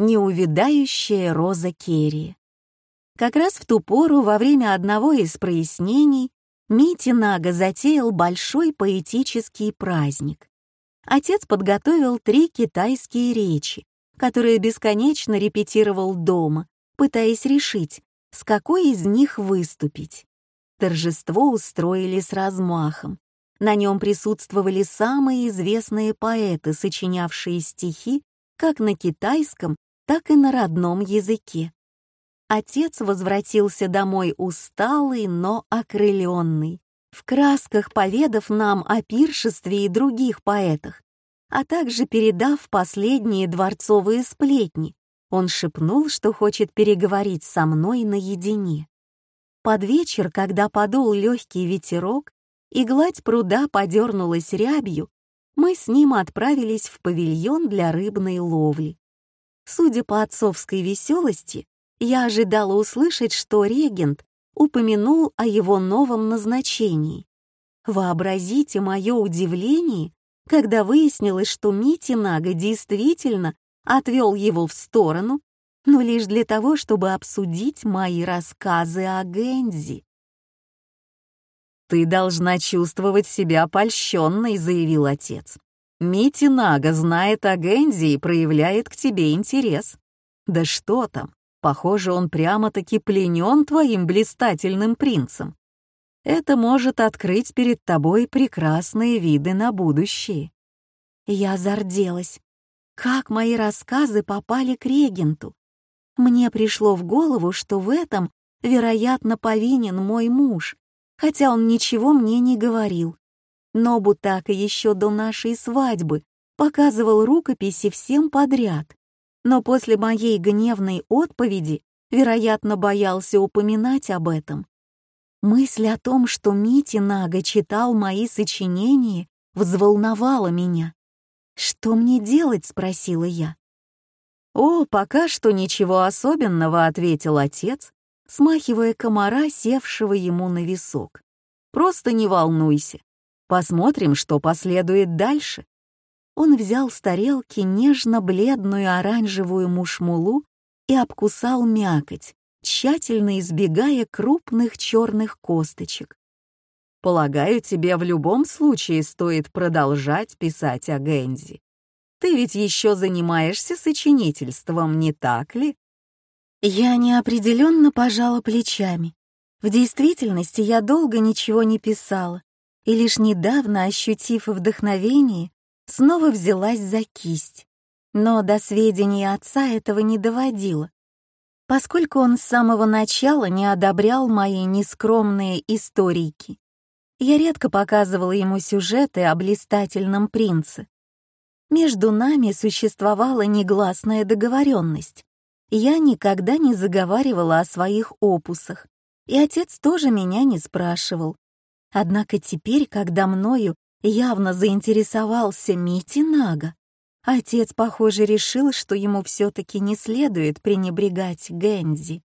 Неувядающая роза Керри. Как раз в ту пору, во время одного из прояснений, Мити Нага затеял большой поэтический праздник. Отец подготовил три китайские речи, которые бесконечно репетировал дома, пытаясь решить, с какой из них выступить. Торжество устроили с размахом. На нем присутствовали самые известные поэты, сочинявшие стихи как на китайском, так и на родном языке. Отец возвратился домой усталый, но окрыленный, в красках поведав нам о пиршестве и других поэтах, а также передав последние дворцовые сплетни. Он шепнул, что хочет переговорить со мной наедине. Под вечер, когда подул легкий ветерок и гладь пруда подернулась рябью, мы с ним отправились в павильон для рыбной ловли. Судя по отцовской веселости, я ожидала услышать, что регент упомянул о его новом назначении. Вообразите мое удивление, когда выяснилось, что Мити Нага действительно отвел его в сторону но лишь для того, чтобы обсудить мои рассказы о Гензи. «Ты должна чувствовать себя польщенной», — заявил отец. «Мити Нага знает о Гензи и проявляет к тебе интерес. Да что там, похоже, он прямо-таки пленен твоим блистательным принцем. Это может открыть перед тобой прекрасные виды на будущее». Я зарделась. Как мои рассказы попали к регенту? Мне пришло в голову, что в этом, вероятно, повинен мой муж, хотя он ничего мне не говорил. Так и еще до нашей свадьбы показывал рукописи всем подряд, но после моей гневной отповеди, вероятно, боялся упоминать об этом. Мысль о том, что Мити Нага читал мои сочинения, взволновала меня. «Что мне делать?» — спросила я. «О, пока что ничего особенного», — ответил отец, смахивая комара, севшего ему на висок. «Просто не волнуйся. Посмотрим, что последует дальше». Он взял с тарелки нежно-бледную оранжевую мушмулу и обкусал мякоть, тщательно избегая крупных черных косточек. «Полагаю, тебе в любом случае стоит продолжать писать о Гэнзи. Ты ведь еще занимаешься сочинительством, не так ли?» Я неопределенно пожала плечами. В действительности я долго ничего не писала, и лишь недавно, ощутив вдохновение, снова взялась за кисть. Но до сведения отца этого не доводила, поскольку он с самого начала не одобрял мои нескромные историки. Я редко показывала ему сюжеты о блистательном принце, между нами существовала негласная договоренность. Я никогда не заговаривала о своих опусах, и отец тоже меня не спрашивал. Однако теперь, когда мною явно заинтересовался Мити Нага, отец, похоже, решил, что ему все-таки не следует пренебрегать Гэнзи.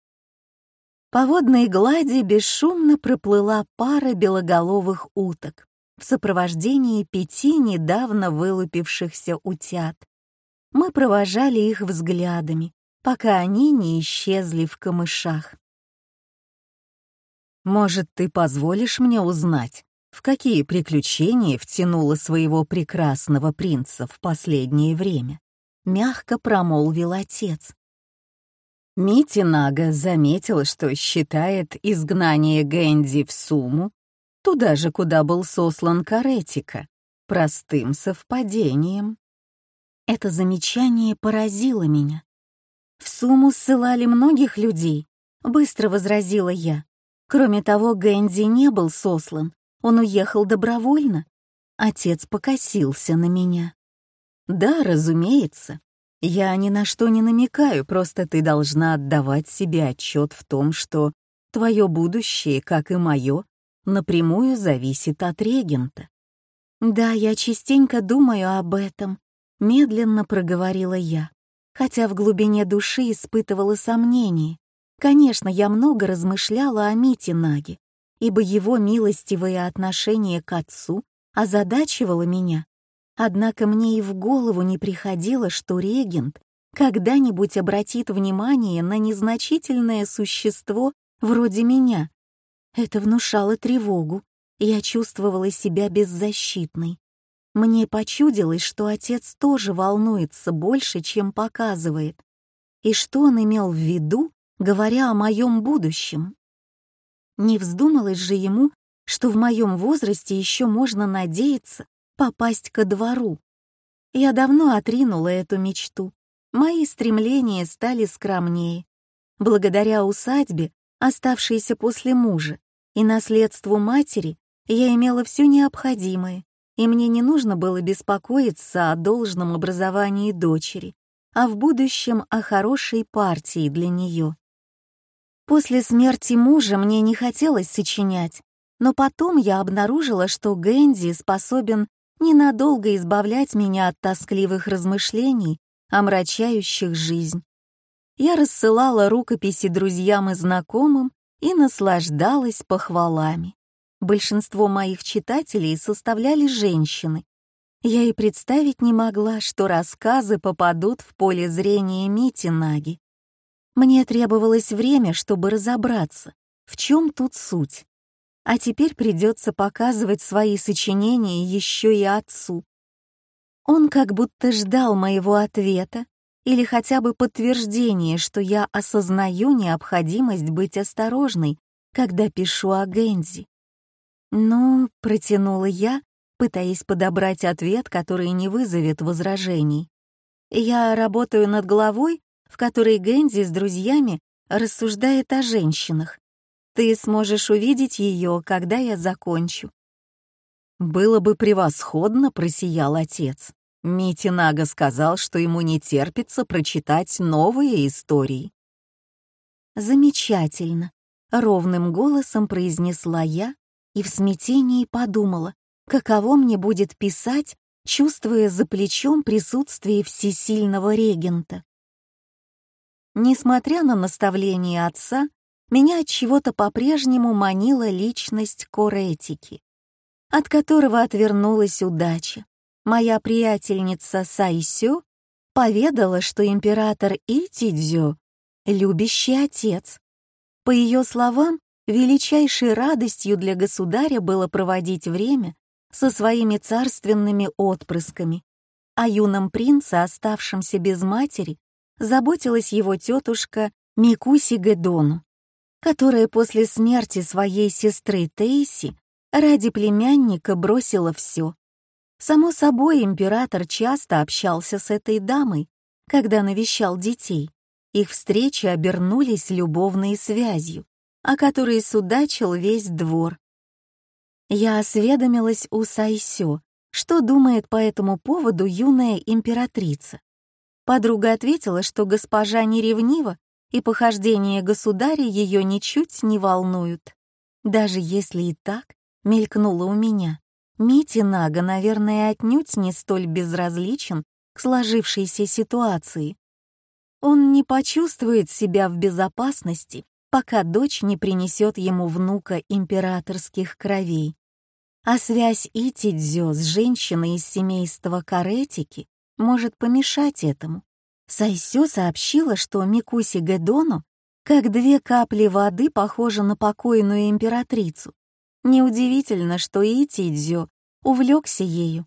По водной глади бесшумно проплыла пара белоголовых уток в сопровождении пяти недавно вылупившихся утят. Мы провожали их взглядами, пока они не исчезли в камышах. «Может, ты позволишь мне узнать, в какие приключения втянула своего прекрасного принца в последнее время?» — мягко промолвил отец. Мити Нага заметила, что считает изгнание Гэнди в Суму туда же, куда был сослан Каретика, простым совпадением. Это замечание поразило меня. В сумму ссылали многих людей, быстро возразила я. Кроме того, Гэнди не был сослан, он уехал добровольно. Отец покосился на меня. Да, разумеется. Я ни на что не намекаю, просто ты должна отдавать себе отчет в том, что твое будущее, как и мое, напрямую зависит от регента. «Да, я частенько думаю об этом», — медленно проговорила я, хотя в глубине души испытывала сомнения. Конечно, я много размышляла о Мите Наге, ибо его милостивое отношение к отцу озадачивало меня. Однако мне и в голову не приходило, что регент когда-нибудь обратит внимание на незначительное существо вроде меня. Это внушало тревогу. Я чувствовала себя беззащитной. Мне почудилось, что отец тоже волнуется больше, чем показывает. И что он имел в виду, говоря о моем будущем? Не вздумалось же ему, что в моем возрасте еще можно надеяться попасть ко двору. Я давно отринула эту мечту. Мои стремления стали скромнее. Благодаря усадьбе, оставшейся после мужа, и наследству матери, я имела все необходимое, и мне не нужно было беспокоиться о должном образовании дочери, а в будущем о хорошей партии для нее. После смерти мужа мне не хотелось сочинять, но потом я обнаружила, что Гэнди способен ненадолго избавлять меня от тоскливых размышлений, омрачающих жизнь. Я рассылала рукописи друзьям и знакомым и наслаждалась похвалами. Большинство моих читателей составляли женщины. Я и представить не могла, что рассказы попадут в поле зрения Мити Наги. Мне требовалось время, чтобы разобраться, в чем тут суть а теперь придется показывать свои сочинения еще и отцу. Он как будто ждал моего ответа или хотя бы подтверждения, что я осознаю необходимость быть осторожной, когда пишу о Гензи. «Ну», — протянула я, пытаясь подобрать ответ, который не вызовет возражений. «Я работаю над головой, в которой Гензи с друзьями рассуждает о женщинах, ты сможешь увидеть ее, когда я закончу». «Было бы превосходно», — просиял отец. Мити Нага сказал, что ему не терпится прочитать новые истории. «Замечательно», — ровным голосом произнесла я и в смятении подумала, каково мне будет писать, чувствуя за плечом присутствие всесильного регента. Несмотря на наставление отца, меня от чего-то по-прежнему манила личность Коретики, от которого отвернулась удача. Моя приятельница Сайсё поведала, что император Итидзё — любящий отец. По ее словам, величайшей радостью для государя было проводить время со своими царственными отпрысками. О юном принце, оставшемся без матери, заботилась его тетушка Микуси Гедону которая после смерти своей сестры Тейси ради племянника бросила все. Само собой, император часто общался с этой дамой, когда навещал детей. Их встречи обернулись любовной связью, о которой судачил весь двор. Я осведомилась у Сайсё, что думает по этому поводу юная императрица. Подруга ответила, что госпожа не ревнива и похождения государя ее ничуть не волнуют. Даже если и так, мелькнуло у меня, Мити Нага, наверное, отнюдь не столь безразличен к сложившейся ситуации. Он не почувствует себя в безопасности, пока дочь не принесет ему внука императорских кровей. А связь Итидзё с женщиной из семейства Каретики может помешать этому. Сайсё сообщила, что Микуси Гэдону, как две капли воды, похожа на покойную императрицу. Неудивительно, что Итидзё увлекся ею.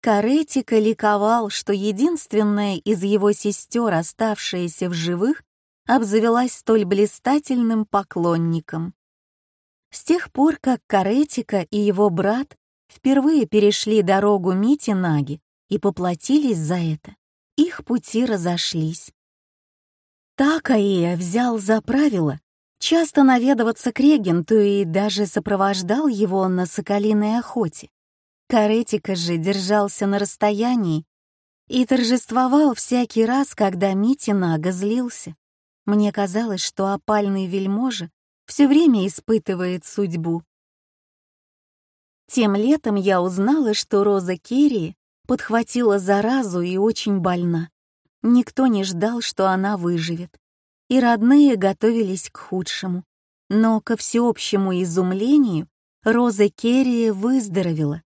Каретика ликовал, что единственная из его сестер, оставшаяся в живых, обзавелась столь блистательным поклонником. С тех пор, как Каретика и его брат впервые перешли дорогу Митинаги и поплатились за это, их пути разошлись. Такаия взял за правило часто наведываться к регенту и даже сопровождал его на соколиной охоте. Каретика же держался на расстоянии и торжествовал всякий раз, когда Митинага злился. Мне казалось, что опальный вельможа все время испытывает судьбу. Тем летом я узнала, что Роза Керри подхватила заразу и очень больна. Никто не ждал, что она выживет. И родные готовились к худшему. Но, ко всеобщему изумлению, Роза Керри выздоровела.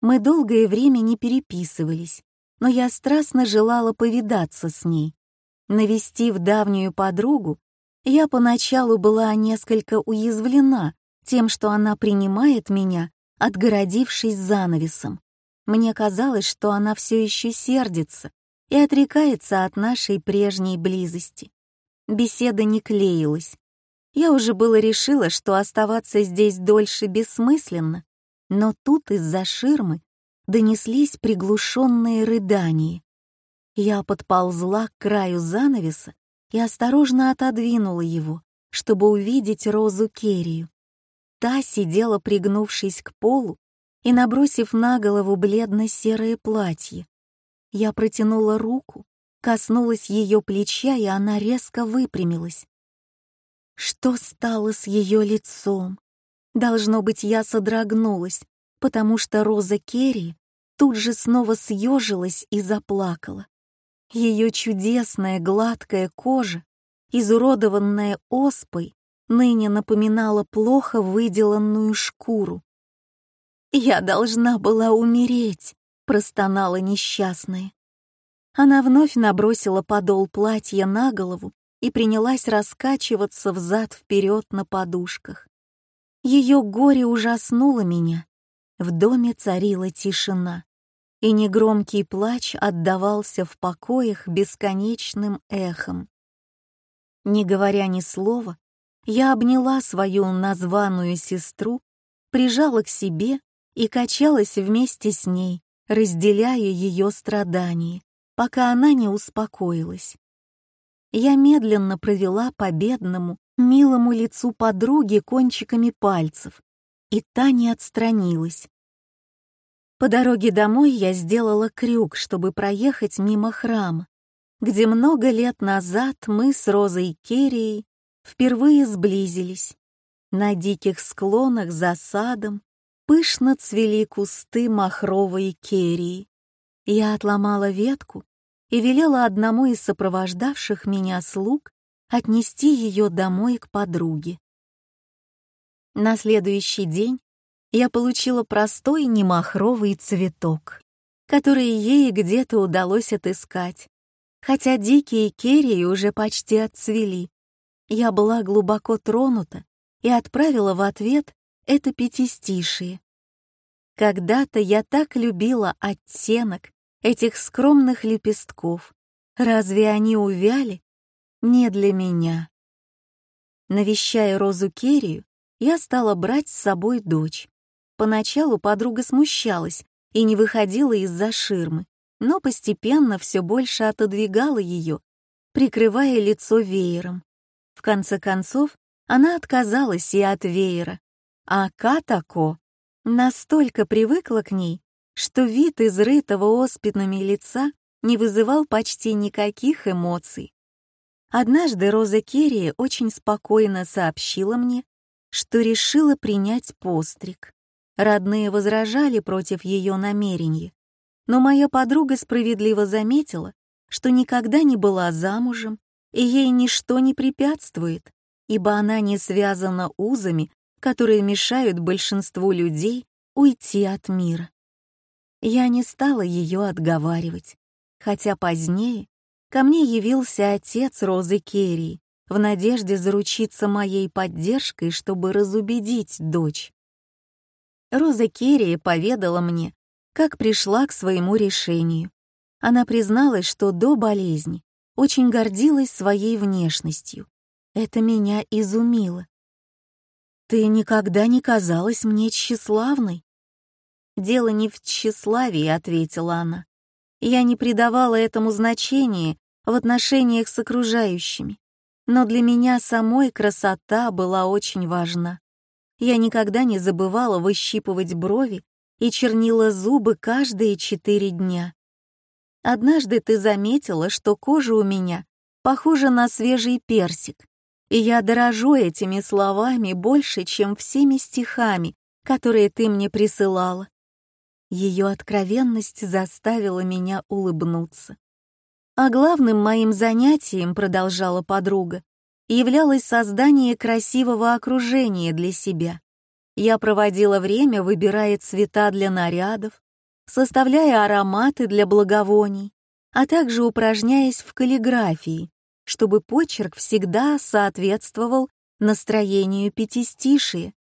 Мы долгое время не переписывались, но я страстно желала повидаться с ней, Навестив давнюю подругу, я поначалу была несколько уязвлена тем, что она принимает меня, отгородившись занавесом. Мне казалось, что она все еще сердится и отрекается от нашей прежней близости. Беседа не клеилась. Я уже было решила, что оставаться здесь дольше бессмысленно, но тут из-за ширмы донеслись приглушенные рыдания. Я подползла к краю занавеса и осторожно отодвинула его, чтобы увидеть Розу Керрию. Та сидела, пригнувшись к полу и набросив на голову бледно-серое платье. Я протянула руку, коснулась ее плеча, и она резко выпрямилась. Что стало с ее лицом? Должно быть, я содрогнулась, потому что Роза Керри тут же снова съежилась и заплакала. Ее чудесная гладкая кожа, изуродованная оспой, ныне напоминала плохо выделанную шкуру. «Я должна была умереть», — простонала несчастная. Она вновь набросила подол платья на голову и принялась раскачиваться взад-вперед на подушках. Ее горе ужаснуло меня. В доме царила тишина, и негромкий плач отдавался в покоях бесконечным эхом. Не говоря ни слова, я обняла свою названную сестру, прижала к себе и качалась вместе с ней, разделяя ее страдания, пока она не успокоилась. Я медленно провела по бедному, милому лицу подруги кончиками пальцев, и та не отстранилась. По дороге домой я сделала крюк, чтобы проехать мимо храма, где много лет назад мы с Розой Керрией впервые сблизились. На диких склонах за садом пышно цвели кусты махровой керии. Я отломала ветку и велела одному из сопровождавших меня слуг отнести ее домой к подруге. На следующий день я получила простой немахровый цветок, который ей где-то удалось отыскать, хотя дикие керии уже почти отцвели. Я была глубоко тронута и отправила в ответ это пятистишие. Когда-то я так любила оттенок этих скромных лепестков. Разве они увяли? Не для меня. Навещая Розу Керрию, я стала брать с собой дочь. Поначалу подруга смущалась и не выходила из-за ширмы, но постепенно все больше отодвигала ее, прикрывая лицо веером. В конце концов, она отказалась и от веера, а Катако настолько привыкла к ней, что вид изрытого оспинами лица не вызывал почти никаких эмоций. Однажды Роза Керри очень спокойно сообщила мне, что решила принять постриг. Родные возражали против ее намерений, но моя подруга справедливо заметила, что никогда не была замужем, и ей ничто не препятствует, ибо она не связана узами, которые мешают большинству людей уйти от мира. Я не стала ее отговаривать, хотя позднее ко мне явился отец Розы Керри в надежде заручиться моей поддержкой, чтобы разубедить дочь. Роза Керри поведала мне, как пришла к своему решению. Она призналась, что до болезни очень гордилась своей внешностью. Это меня изумило. «Ты никогда не казалась мне тщеславной». «Дело не в тщеславии», — ответила она. «Я не придавала этому значения в отношениях с окружающими, но для меня самой красота была очень важна. Я никогда не забывала выщипывать брови и чернила зубы каждые четыре дня. Однажды ты заметила, что кожа у меня похожа на свежий персик, и я дорожу этими словами больше, чем всеми стихами, которые ты мне присылала. Ее откровенность заставила меня улыбнуться. А главным моим занятием, продолжала подруга, являлось создание красивого окружения для себя. Я проводила время, выбирая цвета для нарядов, составляя ароматы для благовоний, а также упражняясь в каллиграфии, чтобы почерк всегда соответствовал настроению пятистишия.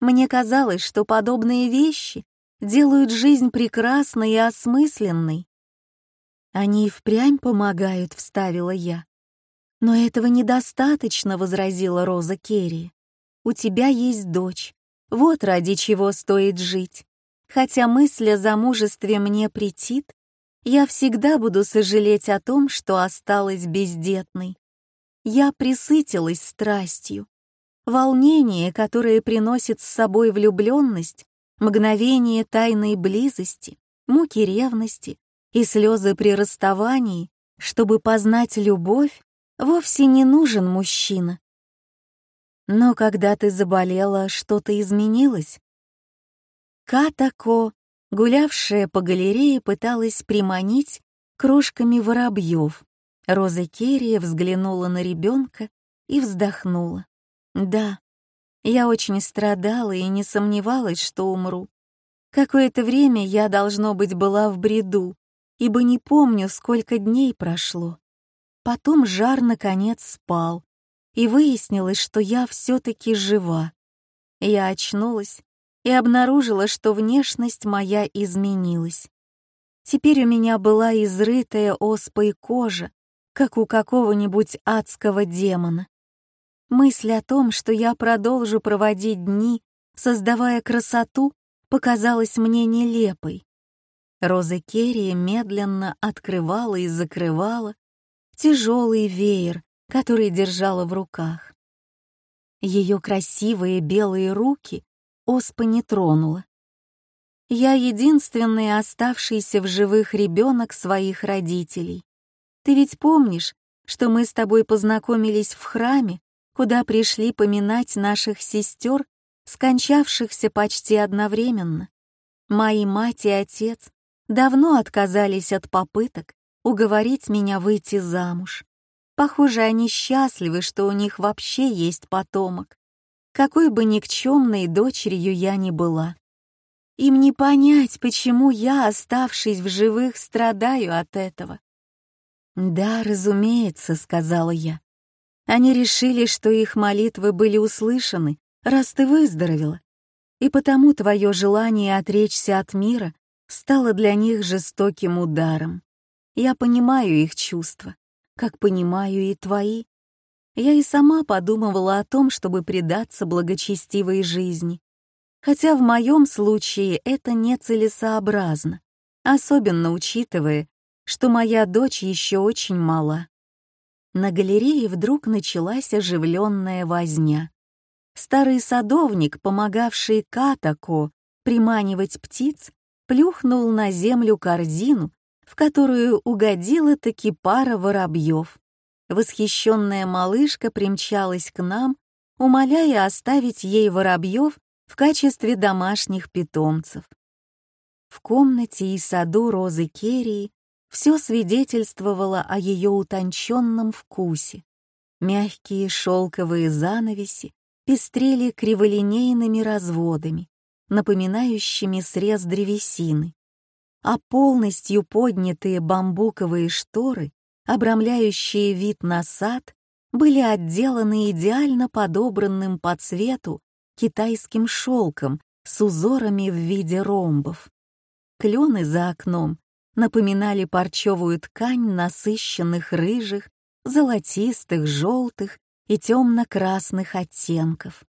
Мне казалось, что подобные вещи делают жизнь прекрасной и осмысленной. «Они и впрямь помогают», — вставила я. «Но этого недостаточно», — возразила Роза Керри. «У тебя есть дочь. Вот ради чего стоит жить. Хотя мысль о замужестве мне претит, я всегда буду сожалеть о том, что осталась бездетной. Я присытилась страстью. Волнение, которое приносит с собой влюбленность, мгновение тайной близости, муки ревности и слезы при расставании, чтобы познать любовь, вовсе не нужен мужчина. Но когда ты заболела, что-то изменилось. Катако, гулявшая по галерее, пыталась приманить крошками воробьев. Роза Керрия взглянула на ребенка и вздохнула. Да, я очень страдала и не сомневалась, что умру. Какое-то время я, должно быть, была в бреду, ибо не помню, сколько дней прошло. Потом жар, наконец, спал, и выяснилось, что я все-таки жива. Я очнулась и обнаружила, что внешность моя изменилась. Теперь у меня была изрытая оспой кожа, как у какого-нибудь адского демона. Мысль о том, что я продолжу проводить дни, создавая красоту, показалась мне нелепой. Роза Керри медленно открывала и закрывала тяжелый веер, который держала в руках. Ее красивые белые руки оспа не тронула. Я единственный оставшийся в живых ребенок своих родителей. Ты ведь помнишь, что мы с тобой познакомились в храме, куда пришли поминать наших сестер, скончавшихся почти одновременно. Мои мать и отец давно отказались от попыток уговорить меня выйти замуж. Похоже, они счастливы, что у них вообще есть потомок, какой бы никчемной дочерью я ни была. Им не понять, почему я, оставшись в живых, страдаю от этого. «Да, разумеется», — сказала я. Они решили, что их молитвы были услышаны, раз ты выздоровела. И потому твое желание отречься от мира стало для них жестоким ударом. Я понимаю их чувства, как понимаю и твои. Я и сама подумывала о том, чтобы предаться благочестивой жизни. Хотя в моем случае это нецелесообразно, особенно учитывая, что моя дочь еще очень мала. На галерее вдруг началась оживленная возня. Старый садовник, помогавший Катако приманивать птиц, плюхнул на землю корзину, в которую угодила таки пара воробьев. Восхищенная малышка примчалась к нам, умоляя оставить ей воробьев в качестве домашних питомцев. В комнате и саду Розы Керии все свидетельствовало о ее утонченном вкусе. Мягкие шелковые занавеси пестрели криволинейными разводами, напоминающими срез древесины, а полностью поднятые бамбуковые шторы, обрамляющие вид на сад, были отделаны идеально подобранным по цвету китайским шелком с узорами в виде ромбов. Клены за окном напоминали парчевую ткань насыщенных рыжих, золотистых, желтых и темно-красных оттенков.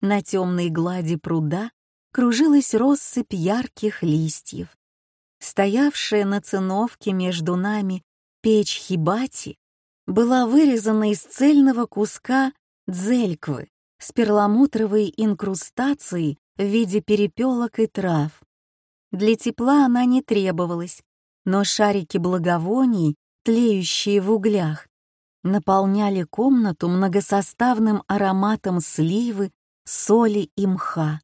На темной глади пруда кружилась россыпь ярких листьев. Стоявшая на циновке между нами печь хибати была вырезана из цельного куска дзельквы с перламутровой инкрустацией в виде перепелок и трав. Для тепла она не требовалась, но шарики благовоний, тлеющие в углях, наполняли комнату многосоставным ароматом сливы, соли и мха.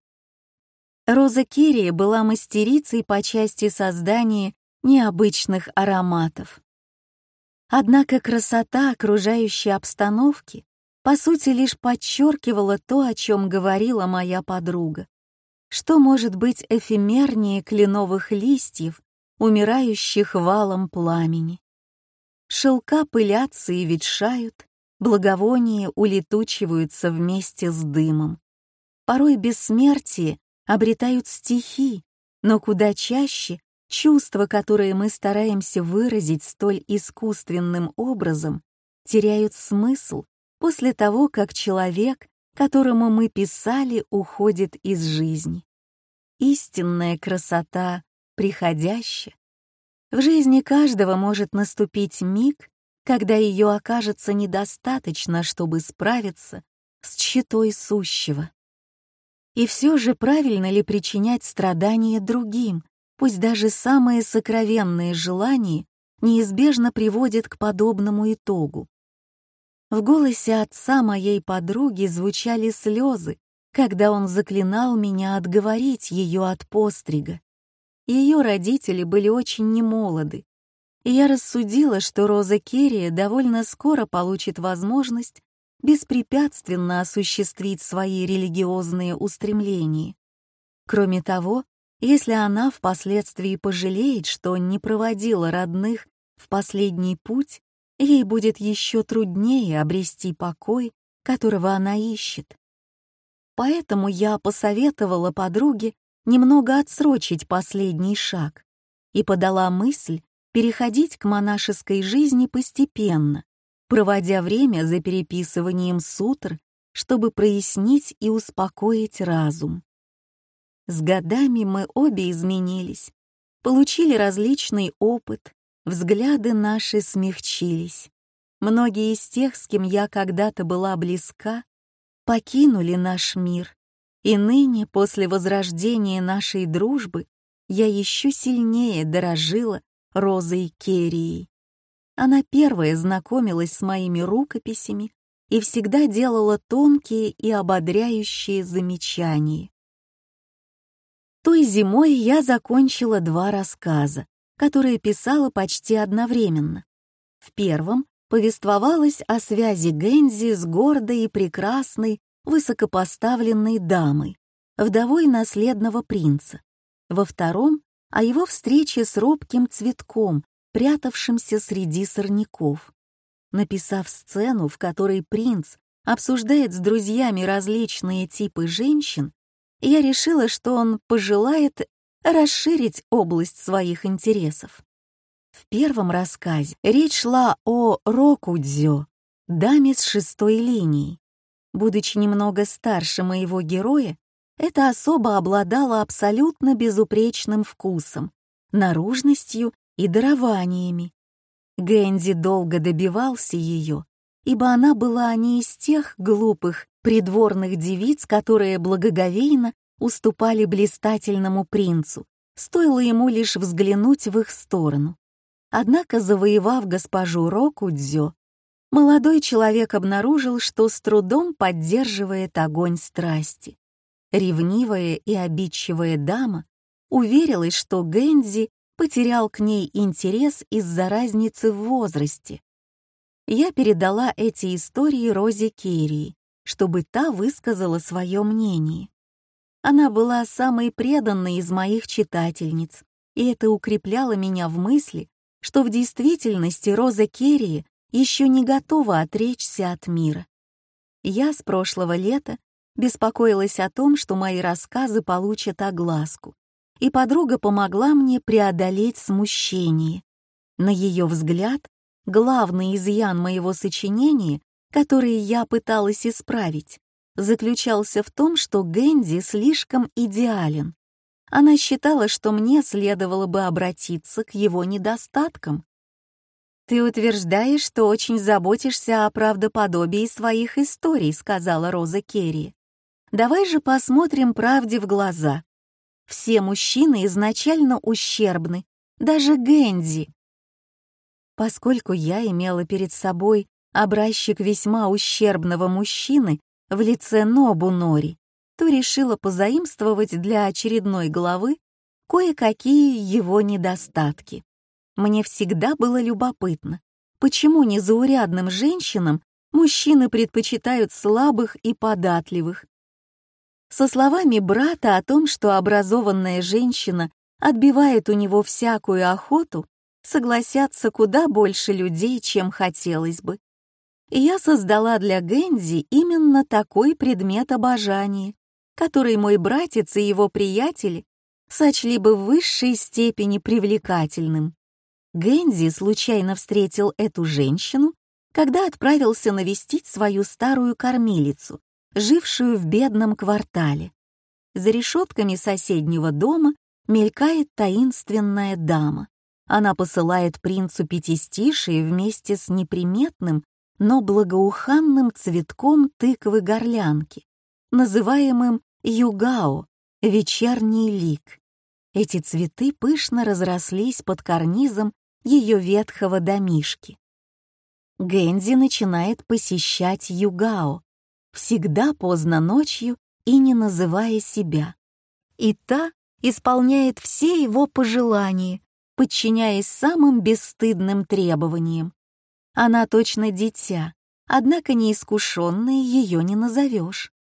Роза Кирия была мастерицей по части создания необычных ароматов. Однако красота окружающей обстановки по сути лишь подчеркивала то, о чем говорила моя подруга. Что может быть эфемернее кленовых листьев умирающих валом пламени. шелка пылятся и ветшают, благовония улетучиваются вместе с дымом. Порой бессмертие обретают стихи, но куда чаще чувства, которые мы стараемся выразить столь искусственным образом, теряют смысл после того, как человек, которому мы писали, уходит из жизни. Истинная красота приходящая. В жизни каждого может наступить миг, когда ее окажется недостаточно, чтобы справиться с читой сущего. И все же правильно ли причинять страдания другим, пусть даже самые сокровенные желания неизбежно приводят к подобному итогу? В голосе отца моей подруги звучали слезы, когда он заклинал меня отговорить ее от пострига. Ее родители были очень немолоды, и я рассудила, что Роза Керри довольно скоро получит возможность беспрепятственно осуществить свои религиозные устремления. Кроме того, если она впоследствии пожалеет, что не проводила родных в последний путь, ей будет еще труднее обрести покой, которого она ищет. Поэтому я посоветовала подруге немного отсрочить последний шаг и подала мысль переходить к монашеской жизни постепенно, проводя время за переписыванием сутр, чтобы прояснить и успокоить разум. С годами мы обе изменились, получили различный опыт, взгляды наши смягчились. Многие из тех, с кем я когда-то была близка, покинули наш мир, и ныне, после возрождения нашей дружбы, я еще сильнее дорожила Розой Керрией. Она первая знакомилась с моими рукописями и всегда делала тонкие и ободряющие замечания. Той зимой я закончила два рассказа, которые писала почти одновременно. В первом повествовалось о связи Гензи с гордой и прекрасной, высокопоставленной дамой, вдовой наследного принца. Во втором — о его встрече с робким цветком, прятавшимся среди сорняков. Написав сцену, в которой принц обсуждает с друзьями различные типы женщин, я решила, что он пожелает расширить область своих интересов. В первом рассказе речь шла о Рокудзё, даме с шестой линией. Будучи немного старше моего героя, эта особа обладала абсолютно безупречным вкусом, наружностью и дарованиями. Гэнди долго добивался ее, ибо она была не из тех глупых придворных девиц, которые благоговейно уступали блистательному принцу, стоило ему лишь взглянуть в их сторону. Однако, завоевав госпожу Рокудзё, молодой человек обнаружил, что с трудом поддерживает огонь страсти. Ревнивая и обидчивая дама уверилась, что Гэнзи потерял к ней интерес из-за разницы в возрасте. Я передала эти истории Розе Керри, чтобы та высказала свое мнение. Она была самой преданной из моих читательниц, и это укрепляло меня в мысли, что в действительности Роза Керри еще не готова отречься от мира. Я с прошлого лета беспокоилась о том, что мои рассказы получат огласку, и подруга помогла мне преодолеть смущение. На ее взгляд, главный изъян моего сочинения, который я пыталась исправить, заключался в том, что Гэнди слишком идеален. Она считала, что мне следовало бы обратиться к его недостаткам. «Ты утверждаешь, что очень заботишься о правдоподобии своих историй», — сказала Роза Керри. «Давай же посмотрим правде в глаза. Все мужчины изначально ущербны, даже Гэнди. Поскольку я имела перед собой образчик весьма ущербного мужчины в лице Нобу Нори, то решила позаимствовать для очередной главы кое-какие его недостатки. Мне всегда было любопытно, почему незаурядным женщинам мужчины предпочитают слабых и податливых, со словами брата о том, что образованная женщина отбивает у него всякую охоту, согласятся куда больше людей, чем хотелось бы. Я создала для Гэнзи именно такой предмет обожания, который мой братец и его приятели сочли бы в высшей степени привлекательным. Гэнзи случайно встретил эту женщину, когда отправился навестить свою старую кормилицу, жившую в бедном квартале. За решетками соседнего дома мелькает таинственная дама. Она посылает принцу пятистишие вместе с неприметным, но благоуханным цветком тыквы-горлянки, называемым югао, вечерний лик. Эти цветы пышно разрослись под карнизом ее ветхого домишки. Гэнди начинает посещать Югао, всегда поздно ночью и не называя себя. И та исполняет все его пожелания, подчиняясь самым бесстыдным требованиям. Она точно дитя, однако неискушенной ее не назовешь.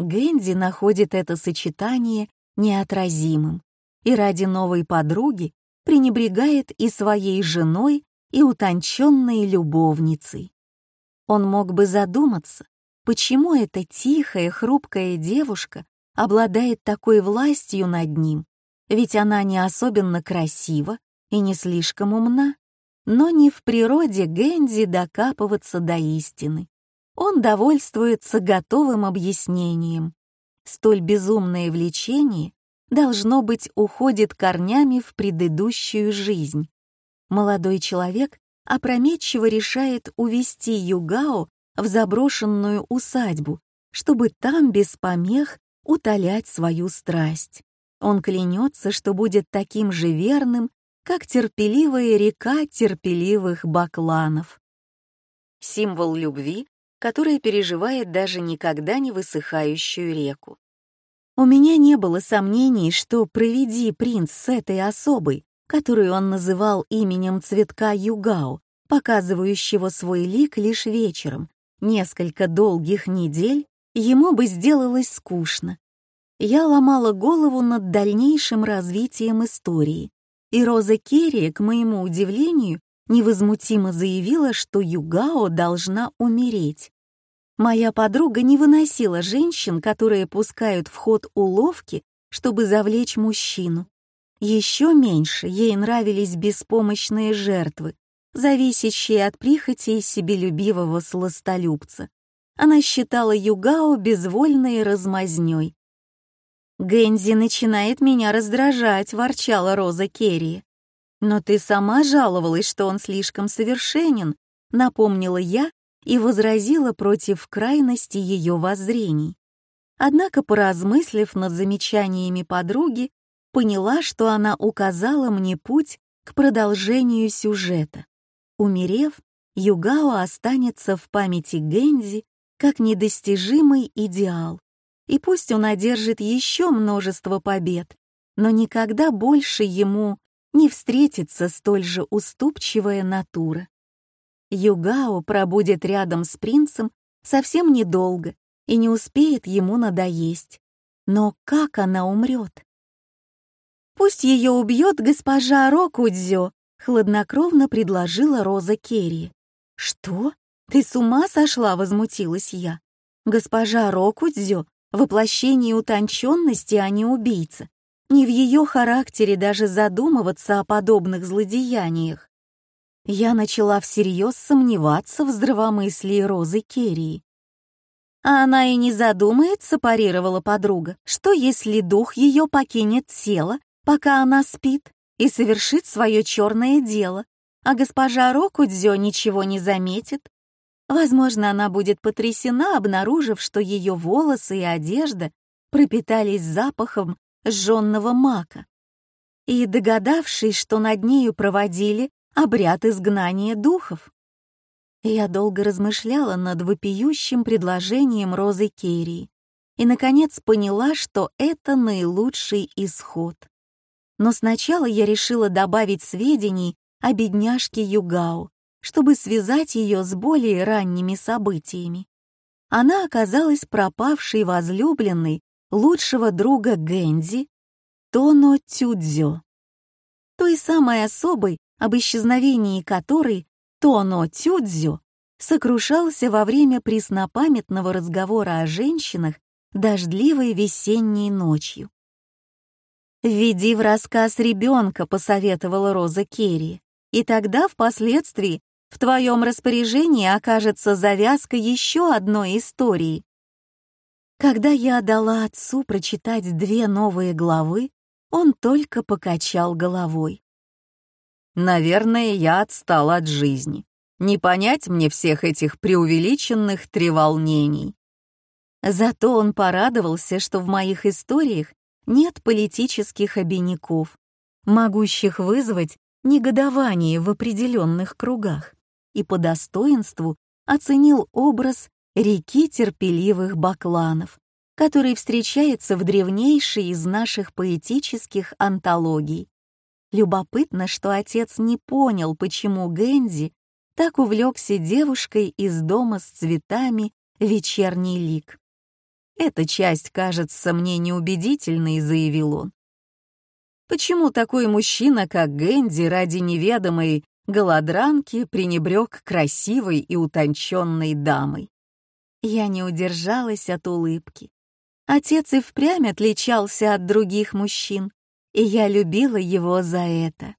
Гэнди находит это сочетание неотразимым и ради новой подруги пренебрегает и своей женой, и утонченной любовницей. Он мог бы задуматься, почему эта тихая, хрупкая девушка обладает такой властью над ним, ведь она не особенно красива и не слишком умна. Но не в природе Гэнди докапываться до истины. Он довольствуется готовым объяснением. Столь безумное влечение, должно быть, уходит корнями в предыдущую жизнь. Молодой человек опрометчиво решает увести Югао в заброшенную усадьбу, чтобы там без помех утолять свою страсть. Он клянется, что будет таким же верным, как терпеливая река терпеливых бакланов. Символ любви, который переживает даже никогда не высыхающую реку. У меня не было сомнений, что проведи принц с этой особой, которую он называл именем цветка Югао, показывающего свой лик лишь вечером, несколько долгих недель, ему бы сделалось скучно. Я ломала голову над дальнейшим развитием истории, и Роза Керри, к моему удивлению, невозмутимо заявила, что Югао должна умереть. Моя подруга не выносила женщин, которые пускают в ход уловки, чтобы завлечь мужчину. Еще меньше ей нравились беспомощные жертвы, зависящие от прихоти себелюбивого сластолюбца. Она считала Югао безвольной размазнёй. «Гэнзи начинает меня раздражать», — ворчала Роза Керри. «Но ты сама жаловалась, что он слишком совершенен», — напомнила я и возразила против крайности ее воззрений. Однако, поразмыслив над замечаниями подруги, поняла, что она указала мне путь к продолжению сюжета. Умерев, Югао останется в памяти Гэнзи как недостижимый идеал. И пусть он одержит еще множество побед, но никогда больше ему не встретится столь же уступчивая натура. Югао пробудет рядом с принцем совсем недолго и не успеет ему надоесть. Но как она умрет? «Пусть ее убьет госпожа Рокудзё», — хладнокровно предложила Роза Керри. «Что? Ты с ума сошла?» — возмутилась я. «Госпожа Рокудзё — воплощение утонченности, а не убийца. Не в ее характере даже задумываться о подобных злодеяниях». Я начала всерьез сомневаться в здравомыслии Розы Керри. «А она и не задумается», — парировала подруга, «что если дух ее покинет тело пока она спит и совершит свое черное дело, а госпожа Рокудзё ничего не заметит. Возможно, она будет потрясена, обнаружив, что ее волосы и одежда пропитались запахом сжженного мака. И догадавшись, что над нею проводили обряд изгнания духов. Я долго размышляла над вопиющим предложением Розы Керри и, наконец, поняла, что это наилучший исход. Но сначала я решила добавить сведений о бедняжке Югао, чтобы связать ее с более ранними событиями. Она оказалась пропавшей возлюбленной лучшего друга Гэнзи, Тоно Тюдзё, той самой особой, об исчезновении которой Тоно Тюдзю сокрушался во время преснопамятного разговора о женщинах дождливой весенней ночью. «Введи в рассказ ребенка», — посоветовала Роза Керри, «и тогда впоследствии в твоем распоряжении окажется завязка еще одной истории». Когда я дала отцу прочитать две новые главы, он только покачал головой. «Наверное, я отстал от жизни. Не понять мне всех этих преувеличенных треволнений». Зато он порадовался, что в моих историях нет политических обиняков, могущих вызвать негодование в определенных кругах, и по достоинству оценил образ реки терпеливых бакланов, который встречается в древнейшей из наших поэтических антологий. Любопытно, что отец не понял, почему Гэнди так увлекся девушкой из дома с цветами «Вечерний лик». «Эта часть кажется мне неубедительной», — заявил он. Почему такой мужчина, как Гэнди, ради неведомой голодранки пренебрег красивой и утонченной дамой? Я не удержалась от улыбки. Отец и впрямь отличался от других мужчин, и я любила его за это.